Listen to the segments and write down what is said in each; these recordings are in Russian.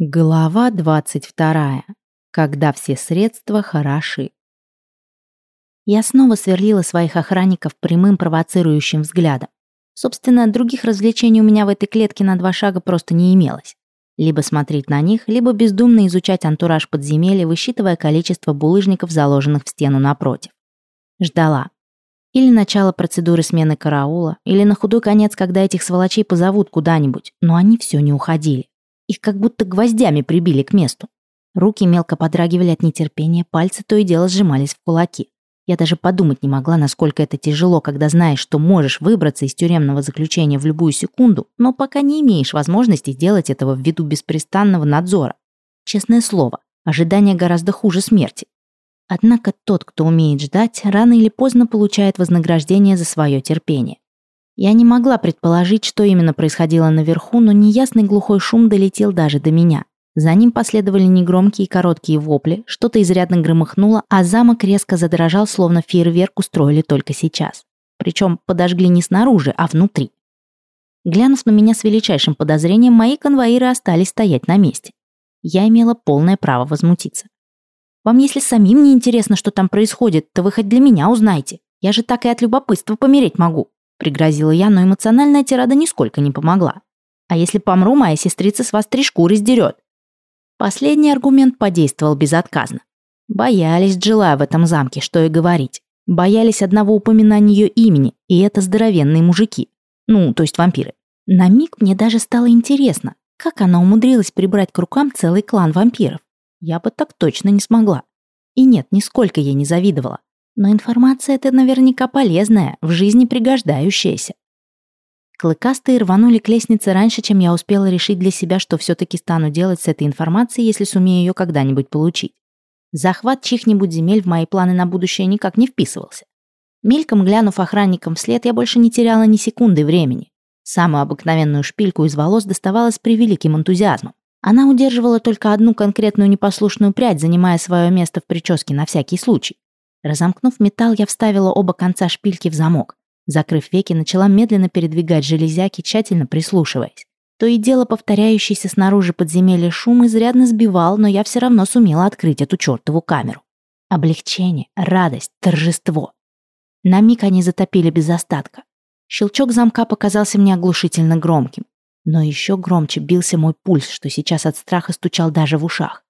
Глава 22. Когда все средства хороши. Я снова сверлила своих охранников прямым провоцирующим взглядом. Собственно, других развлечений у меня в этой клетке на два шага просто не имелось. Либо смотреть на них, либо бездумно изучать антураж подземелья, высчитывая количество булыжников, заложенных в стену напротив. Ждала. Или начало процедуры смены караула, или на худой конец, когда этих сволочей позовут куда-нибудь, но они все не уходили. Их как будто гвоздями прибили к месту. Руки мелко подрагивали от нетерпения, пальцы то и дело сжимались в кулаки. Я даже подумать не могла, насколько это тяжело, когда знаешь, что можешь выбраться из тюремного заключения в любую секунду, но пока не имеешь возможности сделать этого ввиду беспрестанного надзора. Честное слово, ожидание гораздо хуже смерти. Однако тот, кто умеет ждать, рано или поздно получает вознаграждение за свое терпение. Я не могла предположить, что именно происходило наверху, но неясный глухой шум долетел даже до меня. За ним последовали негромкие и короткие вопли, что-то изрядно громыхнуло, а замок резко задрожал, словно фейерверк устроили только сейчас. Причем подожгли не снаружи, а внутри. Глянув на меня с величайшим подозрением, мои конвоиры остались стоять на месте. Я имела полное право возмутиться. Вам если самим не интересно, что там происходит, то вы хоть для меня узнайте. Я же так и от любопытства помереть могу. Пригрозила я, но эмоциональная тирада нисколько не помогла. А если помру, моя сестрица с вас три шкуры сдерет. Последний аргумент подействовал безотказно. Боялись Джилая в этом замке, что и говорить. Боялись одного упоминания ее имени, и это здоровенные мужики. Ну, то есть вампиры. На миг мне даже стало интересно, как она умудрилась прибрать к рукам целый клан вампиров. Я бы так точно не смогла. И нет, нисколько ей не завидовала. Но информация эта наверняка полезная, в жизни пригождающаяся. Клыкастые рванули к лестнице раньше, чем я успела решить для себя, что все-таки стану делать с этой информацией, если сумею ее когда-нибудь получить. Захват чьих-нибудь земель в мои планы на будущее никак не вписывался. Мельком глянув охранникам вслед, я больше не теряла ни секунды времени. Самую обыкновенную шпильку из волос доставала с превеликим энтузиазмом. Она удерживала только одну конкретную непослушную прядь, занимая свое место в прическе на всякий случай. Разомкнув металл, я вставила оба конца шпильки в замок. Закрыв веки, начала медленно передвигать железяки, тщательно прислушиваясь. То и дело повторяющийся снаружи подземелья шум изрядно сбивал, но я все равно сумела открыть эту чертову камеру. Облегчение, радость, торжество. На миг они затопили без остатка. Щелчок замка показался мне оглушительно громким. Но еще громче бился мой пульс, что сейчас от страха стучал даже в ушах.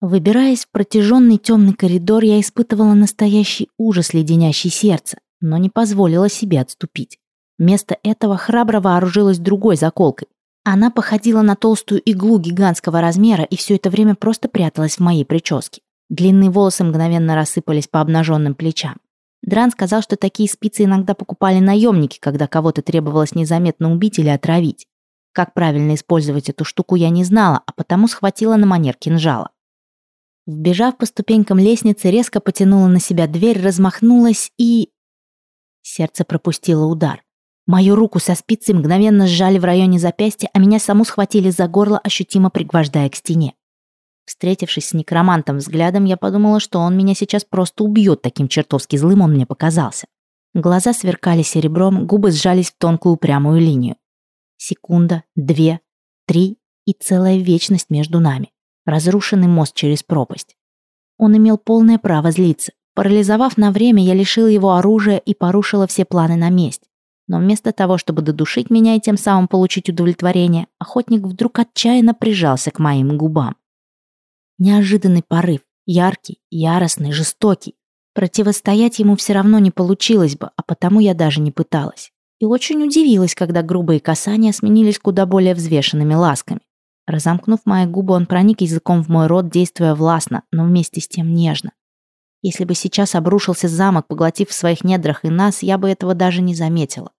Выбираясь в протяженный темный коридор, я испытывала настоящий ужас, леденящий сердце, но не позволила себе отступить. Вместо этого храбро вооружилась другой заколкой. Она походила на толстую иглу гигантского размера и все это время просто пряталась в моей прическе. Длинные волосы мгновенно рассыпались по обнаженным плечам. Дран сказал, что такие спицы иногда покупали наемники, когда кого-то требовалось незаметно убить или отравить. Как правильно использовать эту штуку я не знала, а потому схватила на манер кинжала. Вбежав по ступенькам лестницы, резко потянула на себя дверь, размахнулась и... Сердце пропустило удар. Мою руку со спицей мгновенно сжали в районе запястья, а меня саму схватили за горло, ощутимо пригвождая к стене. Встретившись с некромантом взглядом, я подумала, что он меня сейчас просто убьет, таким чертовски злым он мне показался. Глаза сверкали серебром, губы сжались в тонкую упрямую линию. Секунда, две, три и целая вечность между нами разрушенный мост через пропасть. Он имел полное право злиться. Парализовав на время, я лишил его оружия и порушила все планы на месть. Но вместо того, чтобы додушить меня и тем самым получить удовлетворение, охотник вдруг отчаянно прижался к моим губам. Неожиданный порыв, яркий, яростный, жестокий. Противостоять ему все равно не получилось бы, а потому я даже не пыталась. И очень удивилась, когда грубые касания сменились куда более взвешенными ласками. Разомкнув мои губы, он проник языком в мой рот, действуя властно, но вместе с тем нежно. Если бы сейчас обрушился замок, поглотив в своих недрах и нас, я бы этого даже не заметила.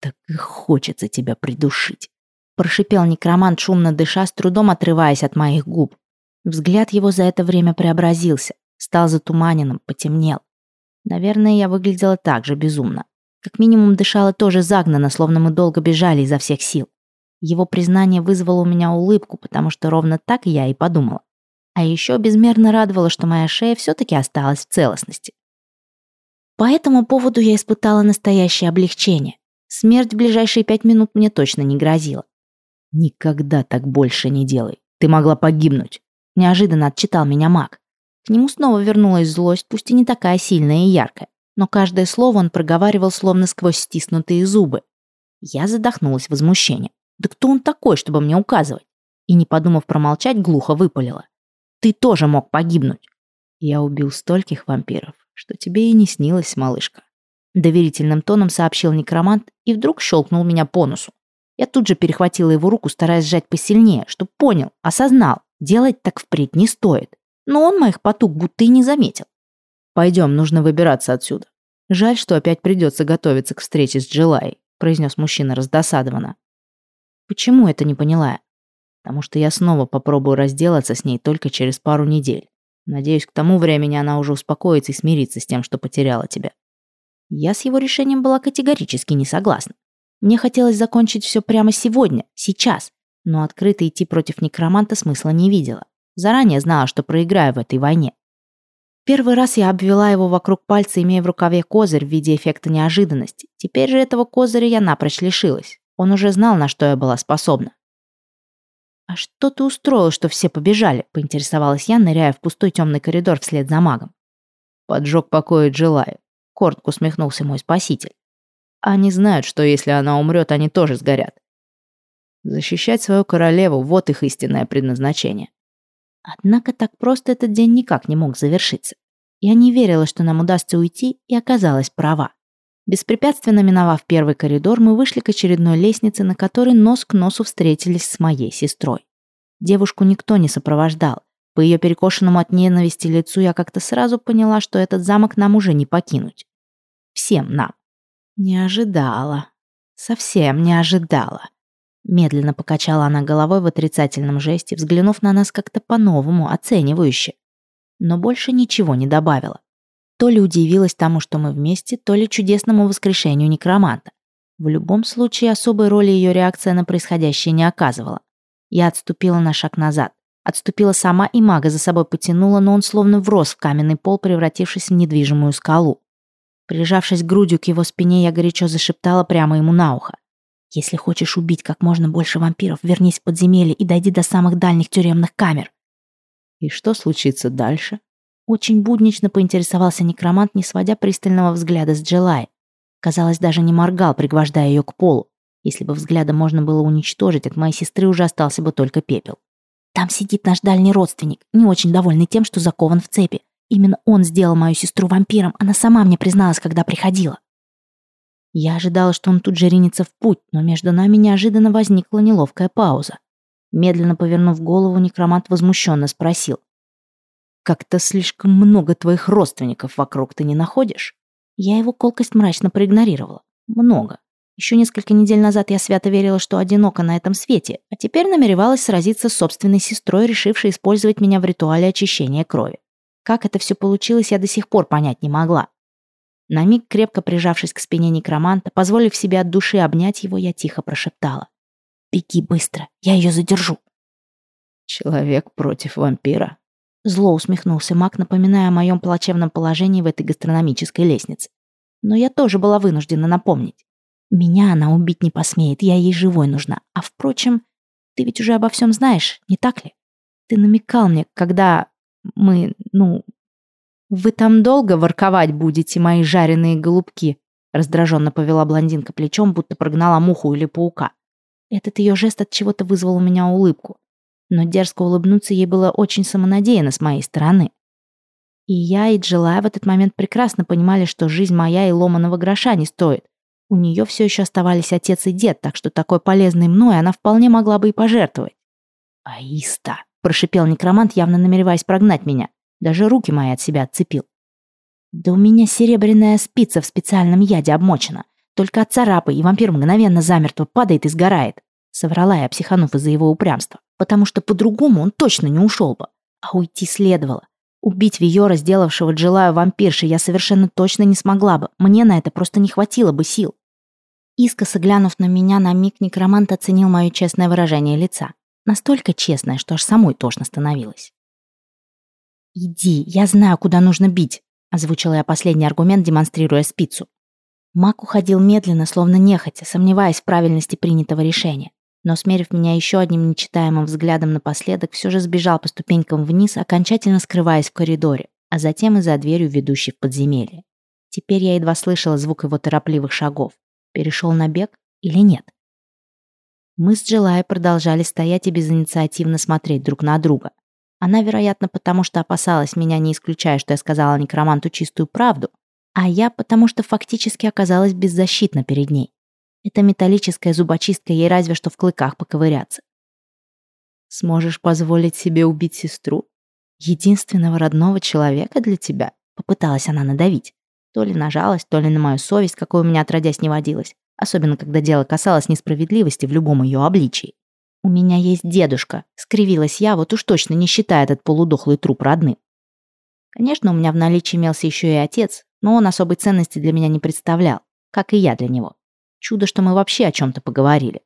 «Так и хочется тебя придушить», — прошипел некромант, шумно дыша, с трудом отрываясь от моих губ. Взгляд его за это время преобразился, стал затуманенным, потемнел. Наверное, я выглядела так же безумно. Как минимум дышала тоже загнанно, словно мы долго бежали изо всех сил. Его признание вызвало у меня улыбку, потому что ровно так я и подумала. А еще безмерно радовало, что моя шея все-таки осталась в целостности. По этому поводу я испытала настоящее облегчение. Смерть в ближайшие пять минут мне точно не грозила. «Никогда так больше не делай», Ты могла погибнуть. Неожиданно отчитал меня маг. К нему снова вернулась злость, пусть и не такая сильная и яркая, но каждое слово он проговаривал словно сквозь стиснутые зубы. Я задохнулась возмущением. Да кто он такой, чтобы мне указывать? И, не подумав промолчать, глухо выпалила. Ты тоже мог погибнуть. Я убил стольких вампиров, что тебе и не снилось, малышка. Доверительным тоном сообщил некромант и вдруг щелкнул меня по носу. Я тут же перехватила его руку, стараясь сжать посильнее, чтобы понял, осознал, делать так впредь не стоит. Но он моих потуг будто и не заметил. «Пойдем, нужно выбираться отсюда. Жаль, что опять придется готовиться к встрече с Джилай», произнес мужчина раздосадованно. «Почему это не поняла я?» «Потому что я снова попробую разделаться с ней только через пару недель. Надеюсь, к тому времени она уже успокоится и смирится с тем, что потеряла тебя». Я с его решением была категорически не согласна. Мне хотелось закончить все прямо сегодня, сейчас, но открыто идти против некроманта смысла не видела. Заранее знала, что проиграю в этой войне. Первый раз я обвела его вокруг пальца, имея в рукаве козырь в виде эффекта неожиданности. Теперь же этого козыря я напрочь лишилась. Он уже знал, на что я была способна. «А что ты устроил, что все побежали?» — поинтересовалась я, ныряя в пустой темный коридор вслед за магом. «Поджог покоя Джилаю», — коротко усмехнулся мой спаситель. «Они знают, что если она умрет, они тоже сгорят. Защищать свою королеву — вот их истинное предназначение. Однако так просто этот день никак не мог завершиться. Я не верила, что нам удастся уйти, и оказалась права. Беспрепятственно миновав первый коридор, мы вышли к очередной лестнице, на которой нос к носу встретились с моей сестрой. Девушку никто не сопровождал. По ее перекошенному от ненависти лицу я как-то сразу поняла, что этот замок нам уже не покинуть. Всем нам. Не ожидала. Совсем не ожидала. Медленно покачала она головой в отрицательном жесте, взглянув на нас как-то по-новому, оценивающе. Но больше ничего не добавила. То ли удивилась тому, что мы вместе, то ли чудесному воскрешению некроманта. В любом случае, особой роли ее реакция на происходящее не оказывала. Я отступила на шаг назад. Отступила сама и мага за собой потянула, но он словно врос в каменный пол, превратившись в недвижимую скалу. Прижавшись грудью к его спине, я горячо зашептала прямо ему на ухо. Если хочешь убить как можно больше вампиров, вернись в подземелье и дойди до самых дальних тюремных камер. И что случится дальше? Очень буднично поинтересовался некромант, не сводя пристального взгляда с Джилай. Казалось, даже не моргал, пригвождая ее к полу. Если бы взглядом можно было уничтожить, от моей сестры уже остался бы только пепел. Там сидит наш дальний родственник, не очень довольный тем, что закован в цепи. Именно он сделал мою сестру вампиром, она сама мне призналась, когда приходила. Я ожидала, что он тут же ринется в путь, но между нами неожиданно возникла неловкая пауза. Медленно повернув голову, некромант возмущенно спросил. «Как-то слишком много твоих родственников вокруг ты не находишь?» Я его колкость мрачно проигнорировала. «Много. Еще несколько недель назад я свято верила, что одинока на этом свете, а теперь намеревалась сразиться с собственной сестрой, решившей использовать меня в ритуале очищения крови. Как это все получилось, я до сих пор понять не могла. На миг, крепко прижавшись к спине некроманта, позволив себе от души обнять его, я тихо прошептала. «Беги быстро, я ее задержу». «Человек против вампира», Зло усмехнулся маг, напоминая о моем плачевном положении в этой гастрономической лестнице. Но я тоже была вынуждена напомнить. Меня она убить не посмеет, я ей живой нужна. А впрочем, ты ведь уже обо всем знаешь, не так ли? Ты намекал мне, когда мы, ну, «Вы там долго ворковать будете, мои жареные голубки?» Раздраженно повела блондинка плечом, будто прогнала муху или паука. Этот ее жест от чего-то вызвал у меня улыбку. Но дерзко улыбнуться ей было очень самонадеянно с моей стороны. И я, и Джилая в этот момент прекрасно понимали, что жизнь моя и ломаного гроша не стоит. У нее все еще оставались отец и дед, так что такой полезной мной она вполне могла бы и пожертвовать. «Аиста!» – прошипел некромант, явно намереваясь прогнать меня. Даже руки мои от себя отцепил. Да у меня серебряная спица в специальном яде обмочена. Только от царапы, и вампир мгновенно замертво падает и сгорает. Соврала я, психанув из-за его упрямства. Потому что по-другому он точно не ушел бы. А уйти следовало. Убить Виора, сделавшего Джилаю вампирши, я совершенно точно не смогла бы. Мне на это просто не хватило бы сил. Искоса глянув на меня, на миг некромант оценил мое честное выражение лица. Настолько честное, что аж самой тошно становилось. «Иди, я знаю, куда нужно бить», — озвучила я последний аргумент, демонстрируя спицу. Мак уходил медленно, словно нехотя, сомневаясь в правильности принятого решения. Но, смерив меня еще одним нечитаемым взглядом напоследок, все же сбежал по ступенькам вниз, окончательно скрываясь в коридоре, а затем и за дверью, ведущей в подземелье. Теперь я едва слышала звук его торопливых шагов. Перешел на бег или нет? Мы с Джилай продолжали стоять и безинициативно смотреть друг на друга. Она, вероятно, потому что опасалась меня, не исключая, что я сказала некроманту чистую правду, а я потому что фактически оказалась беззащитна перед ней. Эта металлическая зубочистка ей разве что в клыках поковыряться. «Сможешь позволить себе убить сестру? Единственного родного человека для тебя?» Попыталась она надавить. То ли на жалость, то ли на мою совесть, какой у меня отродясь не водилось особенно когда дело касалось несправедливости в любом ее обличии. «У меня есть дедушка», — скривилась я, вот уж точно не считая этот полудохлый труп родным. Конечно, у меня в наличии имелся еще и отец, но он особой ценности для меня не представлял, как и я для него. Чудо, что мы вообще о чем-то поговорили.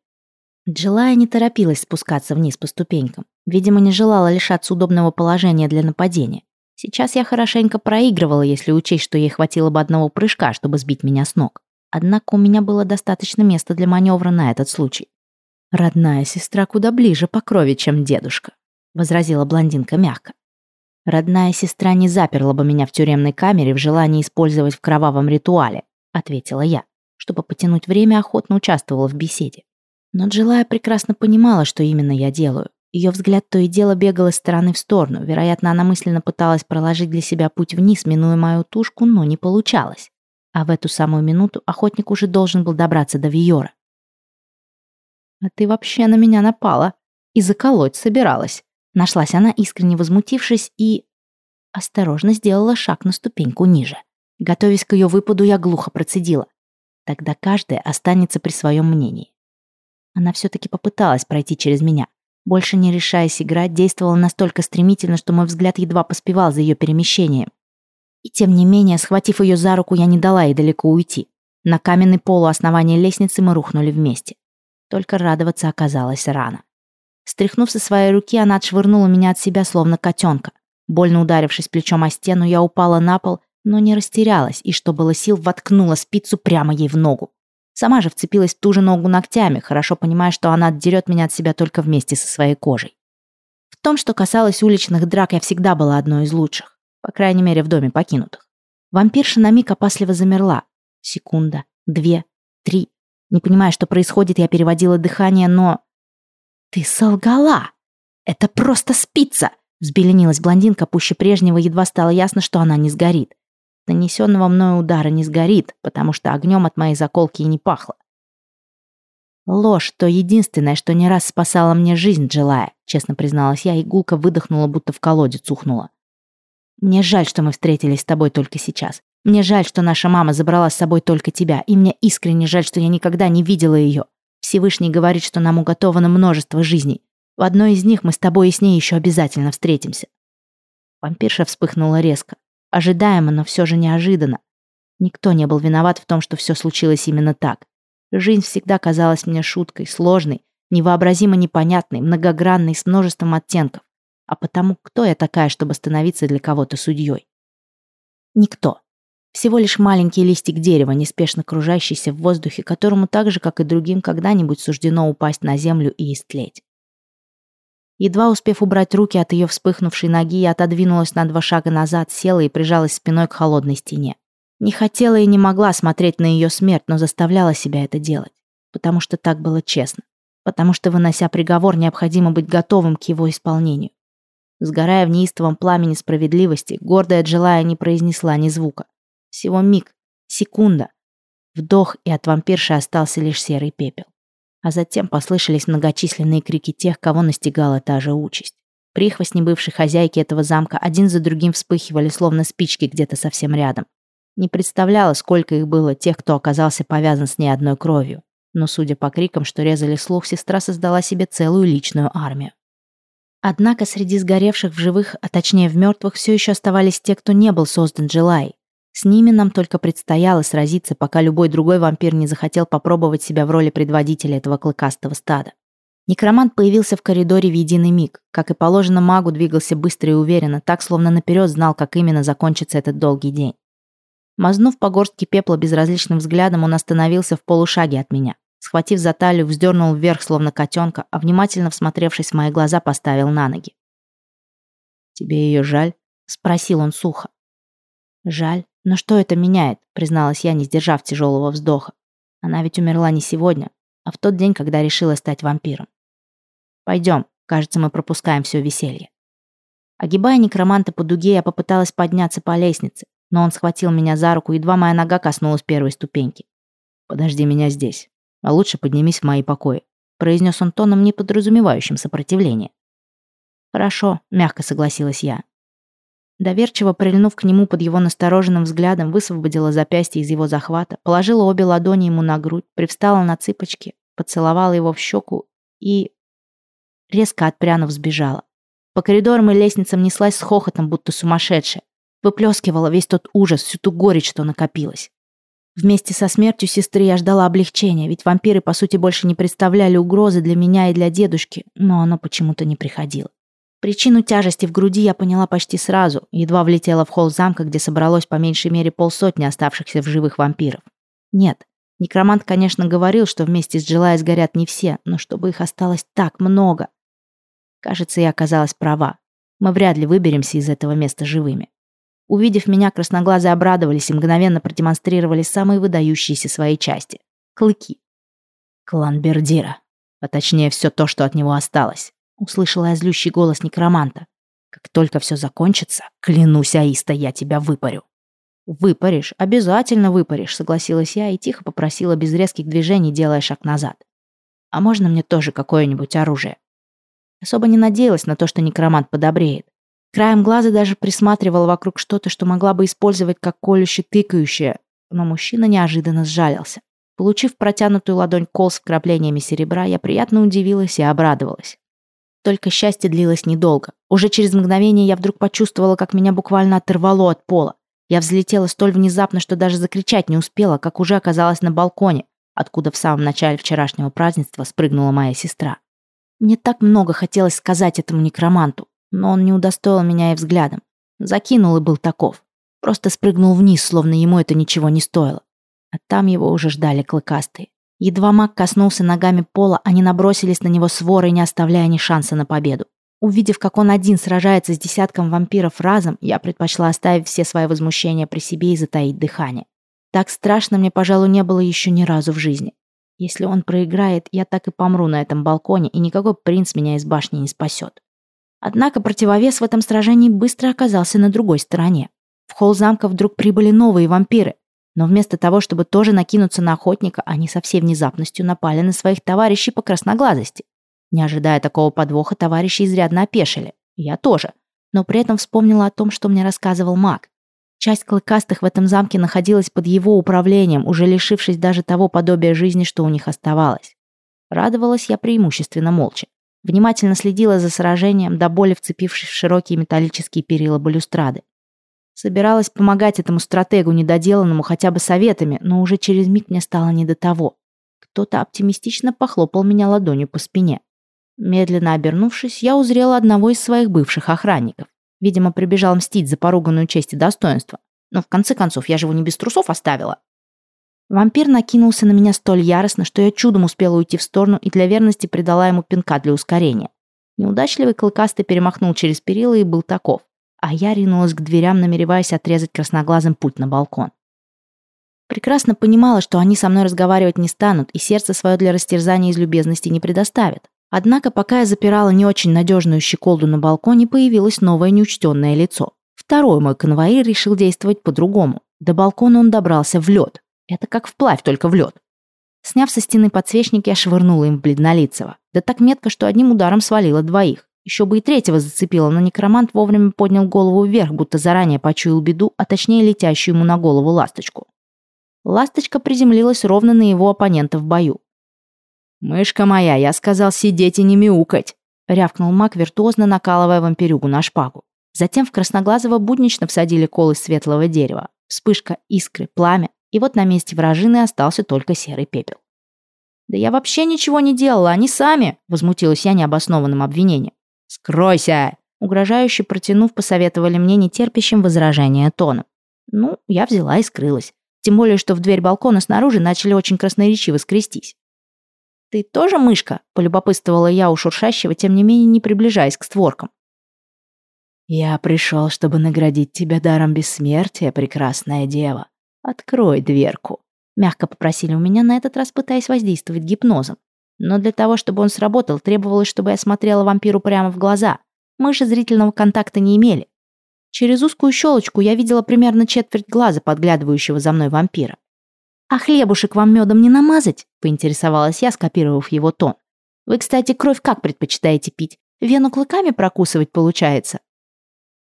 Джилая не торопилась спускаться вниз по ступенькам. Видимо, не желала лишаться удобного положения для нападения. Сейчас я хорошенько проигрывала, если учесть, что ей хватило бы одного прыжка, чтобы сбить меня с ног. Однако у меня было достаточно места для маневра на этот случай. «Родная сестра куда ближе по крови, чем дедушка», — возразила блондинка мягко. «Родная сестра не заперла бы меня в тюремной камере в желании использовать в кровавом ритуале», — ответила я. Чтобы потянуть время, охотно участвовала в беседе. Но Джилая прекрасно понимала, что именно я делаю. Ее взгляд то и дело бегал из стороны в сторону. Вероятно, она мысленно пыталась проложить для себя путь вниз, минуя мою тушку, но не получалось. А в эту самую минуту охотник уже должен был добраться до Виора. «А ты вообще на меня напала и заколоть собиралась», нашлась она, искренне возмутившись, и... Осторожно сделала шаг на ступеньку ниже. Готовясь к ее выпаду, я глухо процедила. Тогда каждая останется при своем мнении. Она все-таки попыталась пройти через меня. Больше не решаясь играть, действовала настолько стремительно, что мой взгляд едва поспевал за ее перемещением. И тем не менее, схватив ее за руку, я не дала ей далеко уйти. На каменный пол у основания лестницы мы рухнули вместе. Только радоваться оказалось рано. Стряхнув со своей руки, она отшвырнула меня от себя, словно котенка. Больно ударившись плечом о стену, я упала на пол, но не растерялась и, что было сил, воткнула спицу прямо ей в ногу. Сама же вцепилась в ту же ногу ногтями, хорошо понимая, что она отдерет меня от себя только вместе со своей кожей. В том, что касалось уличных драк, я всегда была одной из лучших. По крайней мере, в доме покинутых. Вампирша на миг опасливо замерла. Секунда, две, три. Не понимая, что происходит, я переводила дыхание, но... «Ты солгала! Это просто спица!» Взбеленилась блондинка, пуще прежнего едва стало ясно, что она не сгорит. Нанесенного мною удара не сгорит, потому что огнем от моей заколки и не пахло. Ложь — то единственное, что не раз спасало мне жизнь, Джилая, честно призналась я, и выдохнула, будто в колодец ухнула. Мне жаль, что мы встретились с тобой только сейчас. Мне жаль, что наша мама забрала с собой только тебя, и мне искренне жаль, что я никогда не видела ее. Всевышний говорит, что нам уготовано множество жизней. В одной из них мы с тобой и с ней еще обязательно встретимся». Вампирша вспыхнула резко. Ожидаемо, но все же неожиданно. Никто не был виноват в том, что все случилось именно так. Жизнь всегда казалась мне шуткой, сложной, невообразимо непонятной, многогранной, с множеством оттенков. А потому кто я такая, чтобы становиться для кого-то судьей? Никто. Всего лишь маленький листик дерева, неспешно кружащийся в воздухе, которому так же, как и другим, когда-нибудь суждено упасть на землю и истлеть. Едва успев убрать руки от ее вспыхнувшей ноги, я отодвинулась на два шага назад, села и прижалась спиной к холодной стене. Не хотела и не могла смотреть на ее смерть, но заставляла себя это делать. Потому что так было честно. Потому что, вынося приговор, необходимо быть готовым к его исполнению. Сгорая в неистовом пламени справедливости, гордая Джилая не произнесла ни звука. Всего миг, секунда. Вдох, и от вампирши остался лишь серый пепел. А затем послышались многочисленные крики тех, кого настигала та же участь. Прихвостни бывшей хозяйки этого замка один за другим вспыхивали, словно спички где-то совсем рядом. Не представляла, сколько их было, тех, кто оказался повязан с ней одной кровью. Но, судя по крикам, что резали слух, сестра создала себе целую личную армию. Однако среди сгоревших в живых, а точнее в мертвых, все еще оставались те, кто не был создан Джилай. С ними нам только предстояло сразиться, пока любой другой вампир не захотел попробовать себя в роли предводителя этого клыкастого стада. Некромант появился в коридоре в единый миг. Как и положено магу, двигался быстро и уверенно, так, словно наперед знал, как именно закончится этот долгий день. Мазнув по горстке пепла безразличным взглядом, он остановился в полушаге от меня. Схватив за талию, вздернул вверх, словно котенка, а внимательно всмотревшись в мои глаза, поставил на ноги. «Тебе ее жаль?» — спросил он сухо. «Жаль. Но что это меняет?» — призналась я, не сдержав тяжелого вздоха. «Она ведь умерла не сегодня, а в тот день, когда решила стать вампиром. Пойдем, кажется, мы пропускаем все веселье». Огибая некроманта по дуге, я попыталась подняться по лестнице, но он схватил меня за руку, едва моя нога коснулась первой ступеньки. «Подожди меня здесь, а лучше поднимись в мои покои», произнес он тоном, не подразумевающим сопротивления. «Хорошо», — мягко согласилась я. Доверчиво прильнув к нему под его настороженным взглядом, высвободила запястье из его захвата, положила обе ладони ему на грудь, привстала на цыпочки, поцеловала его в щеку и... Резко отпрянув, сбежала. По коридорам и лестницам неслась с хохотом, будто сумасшедшая. Выплескивала весь тот ужас, всю ту горечь, что накопилась. Вместе со смертью сестры я ждала облегчения, ведь вампиры, по сути, больше не представляли угрозы для меня и для дедушки, но оно почему-то не приходило. Причину тяжести в груди я поняла почти сразу, едва влетела в холл замка, где собралось по меньшей мере полсотни оставшихся в живых вампиров. Нет, некромант, конечно, говорил, что вместе с Джилай сгорят не все, но чтобы их осталось так много. Кажется, я оказалась права. Мы вряд ли выберемся из этого места живыми. Увидев меня, красноглазые обрадовались и мгновенно продемонстрировали самые выдающиеся свои части — клыки. Клан Бердира. А точнее, все то, что от него осталось. Услышала я злющий голос некроманта. Как только все закончится, клянусь, Аиста, я тебя выпарю. «Выпаришь, обязательно выпаришь», — согласилась я и тихо попросила без резких движений, делая шаг назад. «А можно мне тоже какое-нибудь оружие?» Особо не надеялась на то, что некромант подобреет. Краем глаза даже присматривала вокруг что-то, что могла бы использовать как колюще-тыкающее, но мужчина неожиданно сжалился. Получив протянутую ладонь кол с вкраплениями серебра, я приятно удивилась и обрадовалась. Только счастье длилось недолго. Уже через мгновение я вдруг почувствовала, как меня буквально оторвало от пола. Я взлетела столь внезапно, что даже закричать не успела, как уже оказалась на балконе, откуда в самом начале вчерашнего празднества спрыгнула моя сестра. Мне так много хотелось сказать этому некроманту, но он не удостоил меня и взглядом. Закинул и был таков. Просто спрыгнул вниз, словно ему это ничего не стоило. А там его уже ждали клыкастые. Едва маг коснулся ногами пола, они набросились на него сворой, не оставляя ни шанса на победу. Увидев, как он один сражается с десятком вампиров разом, я предпочла оставить все свои возмущения при себе и затаить дыхание. Так страшно мне, пожалуй, не было еще ни разу в жизни. Если он проиграет, я так и помру на этом балконе, и никакой принц меня из башни не спасет. Однако противовес в этом сражении быстро оказался на другой стороне. В холл замка вдруг прибыли новые вампиры. Но вместо того, чтобы тоже накинуться на охотника, они со всей внезапностью напали на своих товарищей по красноглазости. Не ожидая такого подвоха, товарищи изрядно опешили. Я тоже. Но при этом вспомнила о том, что мне рассказывал маг. Часть клыкастых в этом замке находилась под его управлением, уже лишившись даже того подобия жизни, что у них оставалось. Радовалась я преимущественно молча. Внимательно следила за сражением, до боли вцепившись в широкие металлические перила балюстрады. Собиралась помогать этому стратегу недоделанному хотя бы советами, но уже через миг мне стало не до того. Кто-то оптимистично похлопал меня ладонью по спине. Медленно обернувшись, я узрела одного из своих бывших охранников. Видимо, прибежал мстить за поруганную честь и достоинство. Но в конце концов, я же его не без трусов оставила. Вампир накинулся на меня столь яростно, что я чудом успела уйти в сторону и для верности придала ему пинка для ускорения. Неудачливый клыкастый перемахнул через перила и был таков. А я ринулась к дверям, намереваясь отрезать красноглазым путь на балкон. Прекрасно понимала, что они со мной разговаривать не станут и сердце свое для растерзания из любезности не предоставят. Однако, пока я запирала не очень надежную щеколду на балконе, появилось новое неучтенное лицо. Второй мой конвоир решил действовать по-другому. До балкона он добрался в лед. Это как вплавь, только в лед. Сняв со стены подсвечник, я швырнула им в бледнолицего. Да так метко, что одним ударом свалила двоих. Еще бы и третьего зацепила, но некромант вовремя поднял голову вверх, будто заранее почуял беду, а точнее летящую ему на голову ласточку. Ласточка приземлилась ровно на его оппонента в бою. «Мышка моя, я сказал сидеть и не мяукать!» — рявкнул маг, виртуозно накалывая вампирюгу на шпагу. Затем в Красноглазого буднично всадили кол из светлого дерева. Вспышка, искры, пламя, и вот на месте вражины остался только серый пепел. «Да я вообще ничего не делала, они сами!» — возмутилась я необоснованным обвинением. «Скройся!» — угрожающе протянув, посоветовали мне нетерпящим возражения тоном. Ну, я взяла и скрылась. Тем более, что в дверь балкона снаружи начали очень красноречиво скрестись. «Ты тоже мышка?» – полюбопытствовала я у шуршащего, тем не менее не приближаясь к створкам. «Я пришел, чтобы наградить тебя даром бессмертия, прекрасная дева. Открой дверку», – мягко попросили у меня, на этот раз пытаясь воздействовать гипнозом. Но для того, чтобы он сработал, требовалось, чтобы я смотрела вампиру прямо в глаза. Мы же зрительного контакта не имели. Через узкую щелочку я видела примерно четверть глаза подглядывающего за мной вампира. «А хлебушек вам медом не намазать?» – поинтересовалась я, скопировав его тон. «Вы, кстати, кровь как предпочитаете пить? Вену клыками прокусывать получается?»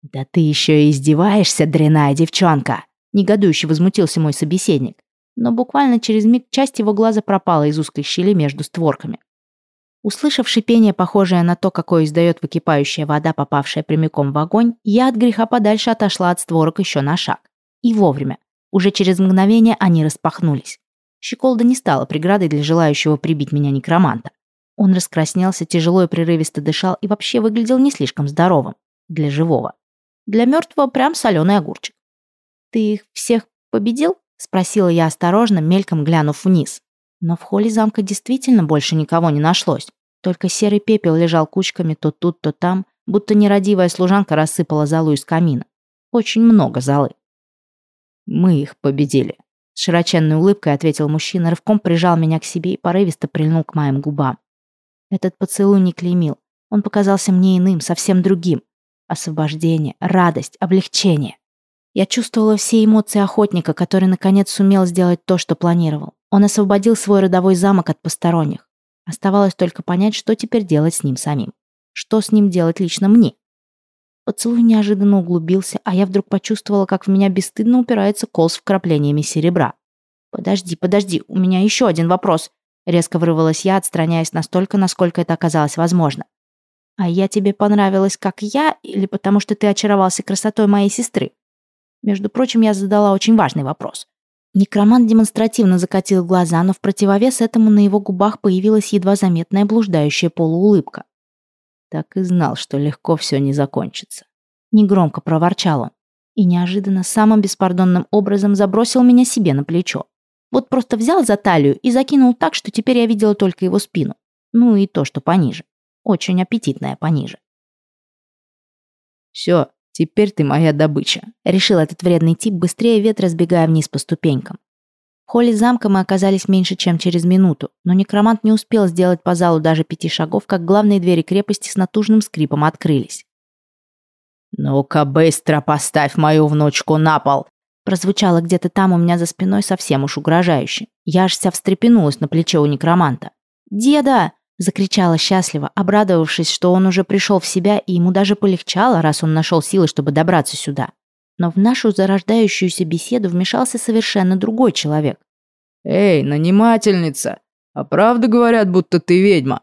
«Да ты еще и издеваешься, дряная девчонка!» – негодующе возмутился мой собеседник. Но буквально через миг часть его глаза пропала из узкой щели между створками. Услышав шипение, похожее на то, какое издает выкипающая вода, попавшая прямиком в огонь, я от греха подальше отошла от створок еще на шаг. И вовремя. Уже через мгновение они распахнулись. Щеколда не стала преградой для желающего прибить меня некроманта. Он раскраснелся, тяжело и прерывисто дышал и вообще выглядел не слишком здоровым. Для живого. Для мертвого прям соленый огурчик. «Ты их всех победил?» — спросила я осторожно, мельком глянув вниз. Но в холле замка действительно больше никого не нашлось. Только серый пепел лежал кучками то тут, то там, будто нерадивая служанка рассыпала залу из камина. Очень много золы. Мы их победили. С широченной улыбкой ответил мужчина, рывком прижал меня к себе и порывисто прильнул к моим губам. Этот поцелуй не клеймил. Он показался мне иным, совсем другим. Освобождение, радость, облегчение. Я чувствовала все эмоции охотника, который наконец сумел сделать то, что планировал. Он освободил свой родовой замок от посторонних. Оставалось только понять, что теперь делать с ним самим. Что с ним делать лично мне? Поцелуй неожиданно углубился, а я вдруг почувствовала, как в меня бесстыдно упирается кол с вкраплениями серебра. «Подожди, подожди, у меня еще один вопрос», — резко вырвалась я, отстраняясь настолько, насколько это оказалось возможно. «А я тебе понравилась, как я, или потому что ты очаровался красотой моей сестры?» Между прочим, я задала очень важный вопрос. Некромант демонстративно закатил глаза, но в противовес этому на его губах появилась едва заметная блуждающая полуулыбка. Так и знал, что легко все не закончится. Негромко проворчал он. И неожиданно самым беспардонным образом забросил меня себе на плечо. Вот просто взял за талию и закинул так, что теперь я видела только его спину. Ну и то, что пониже. Очень аппетитная пониже. «Все, теперь ты моя добыча», — решил этот вредный тип, быстрее ветра сбегая вниз по ступенькам. В холле замка мы оказались меньше, чем через минуту, но некромант не успел сделать по залу даже пяти шагов, как главные двери крепости с натужным скрипом открылись. «Ну-ка быстро поставь мою внучку на пол!» Прозвучало где-то там у меня за спиной совсем уж угрожающе. Я аж вся встрепенулась на плече у некроманта. «Деда!» – закричала счастливо, обрадовавшись, что он уже пришел в себя, и ему даже полегчало, раз он нашел силы, чтобы добраться сюда. Но в нашу зарождающуюся беседу вмешался совершенно другой человек. «Эй, нанимательница! А правда говорят, будто ты ведьма?»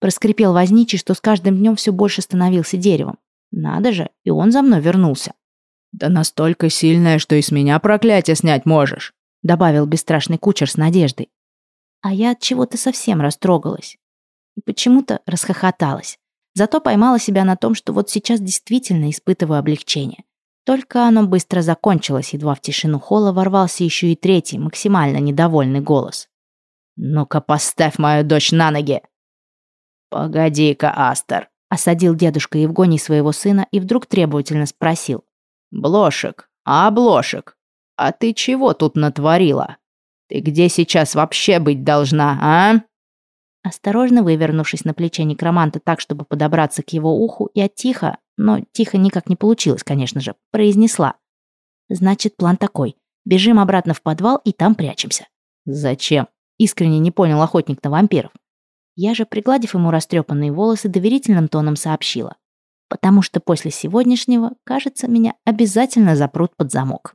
Проскрипел возничий, что с каждым днем все больше становился деревом. Надо же, и он за мной вернулся. «Да настолько сильное, что и с меня проклятие снять можешь», добавил бесстрашный кучер с надеждой. А я от чего-то совсем растрогалась. И почему-то расхохоталась. Зато поймала себя на том, что вот сейчас действительно испытываю облегчение. Только оно быстро закончилось, едва в тишину холла ворвался еще и третий, максимально недовольный голос. «Ну-ка, поставь мою дочь на ноги!» «Погоди-ка, Астер!» — осадил дедушка Евгоний своего сына и вдруг требовательно спросил. «Блошек, а Блошек, а ты чего тут натворила? Ты где сейчас вообще быть должна, а?» Осторожно вывернувшись на плече некроманта так, чтобы подобраться к его уху, я тихо, но тихо никак не получилось, конечно же, произнесла. «Значит, план такой. Бежим обратно в подвал и там прячемся». «Зачем?» — искренне не понял охотник на вампиров. Я же, пригладив ему растрепанные волосы, доверительным тоном сообщила. «Потому что после сегодняшнего, кажется, меня обязательно запрут под замок».